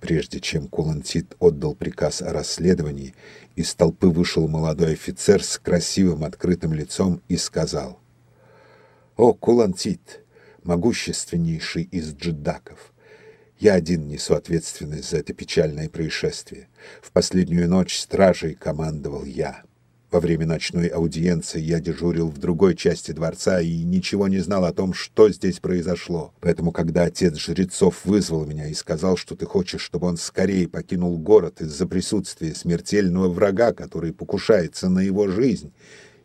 Прежде чем Кулантит отдал приказ о расследовании, из толпы вышел молодой офицер с красивым открытым лицом и сказал, «О, Кулантит, могущественнейший из джедаков! Я один несу ответственность за это печальное происшествие. В последнюю ночь стражей командовал я». Во время ночной аудиенции я дежурил в другой части дворца и ничего не знал о том, что здесь произошло. Поэтому, когда отец жрецов вызвал меня и сказал, что ты хочешь, чтобы он скорее покинул город из-за присутствия смертельного врага, который покушается на его жизнь,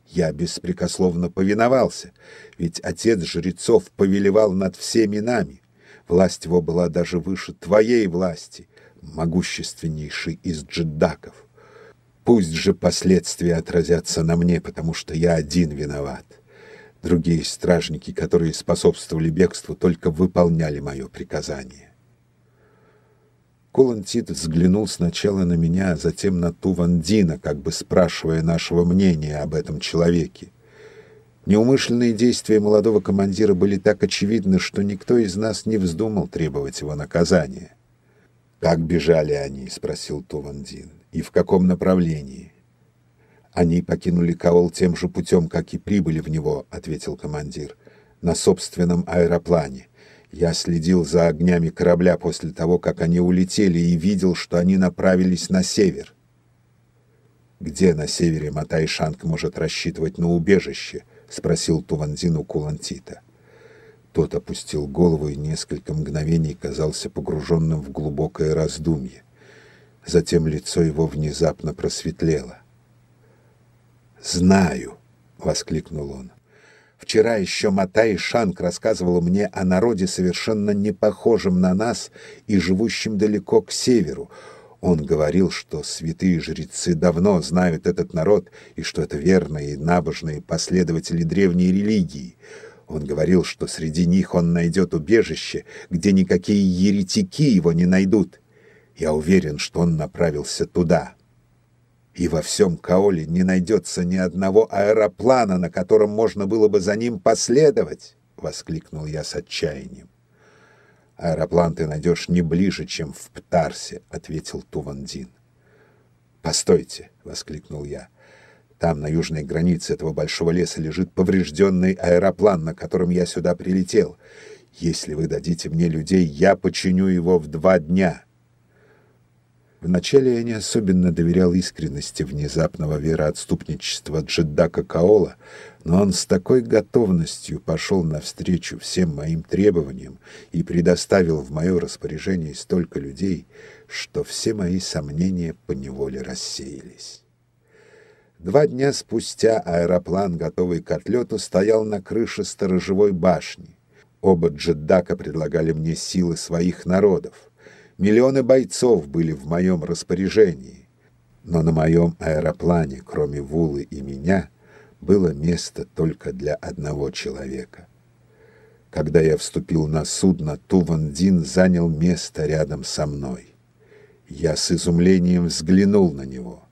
я беспрекословно повиновался, ведь отец жрецов повелевал над всеми нами. Власть его была даже выше твоей власти, могущественнейший из джеддаков. Пусть же последствия отразятся на мне, потому что я один виноват. Другие стражники, которые способствовали бегству, только выполняли мое приказание. Кулантит взглянул сначала на меня, а затем на Тувандина, как бы спрашивая нашего мнения об этом человеке. Неумышленные действия молодого командира были так очевидны, что никто из нас не вздумал требовать его наказания. «Как бежали они?» — спросил Тувандин и в каком направлении. Они покинули Каол тем же путем, как и прибыли в него, ответил командир, на собственном аэроплане. Я следил за огнями корабля после того, как они улетели, и видел, что они направились на север. Где на севере Матайшанг может рассчитывать на убежище? спросил Туванзину Кулантита. Тот опустил голову и несколько мгновений казался погруженным в глубокое раздумье. Затем лицо его внезапно просветлело. «Знаю!» — воскликнул он. «Вчера еще Матай Шанг рассказывал мне о народе, совершенно не похожем на нас и живущем далеко к северу. Он говорил, что святые жрецы давно знают этот народ и что это верные и набожные последователи древней религии. Он говорил, что среди них он найдет убежище, где никакие еретики его не найдут. Я уверен, что он направился туда. И во всем Каоле не найдется ни одного аэроплана, на котором можно было бы за ним последовать, — воскликнул я с отчаянием. «Аэроплан ты найдешь не ближе, чем в Птарсе», — ответил Тувандин. «Постойте!» — воскликнул я. «Там, на южной границе этого большого леса, лежит поврежденный аэроплан, на котором я сюда прилетел. Если вы дадите мне людей, я починю его в два дня». Вначале я не особенно доверял искренности внезапного вероотступничества Джеддака Каола, но он с такой готовностью пошел навстречу всем моим требованиям и предоставил в мое распоряжение столько людей, что все мои сомнения поневоле рассеялись. Два дня спустя аэроплан, готовый к отлету, стоял на крыше сторожевой башни. Оба джеддака предлагали мне силы своих народов. Миллионы бойцов были в моем распоряжении. Но на моем аэроплане, кроме Вулы и меня, было место только для одного человека. Когда я вступил на судно, Тувандин занял место рядом со мной. Я с изумлением взглянул на него.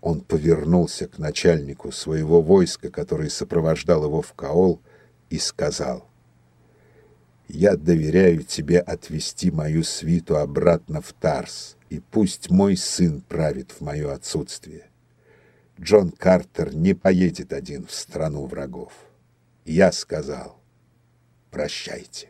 Он повернулся к начальнику своего войска, который сопровождал его в Каол, и сказал — я доверяю тебе отвести мою свиту обратно в Тарс, и пусть мой сын правит в мое отсутствие. Джон Картер не поедет один в страну врагов. Я сказал, прощайте.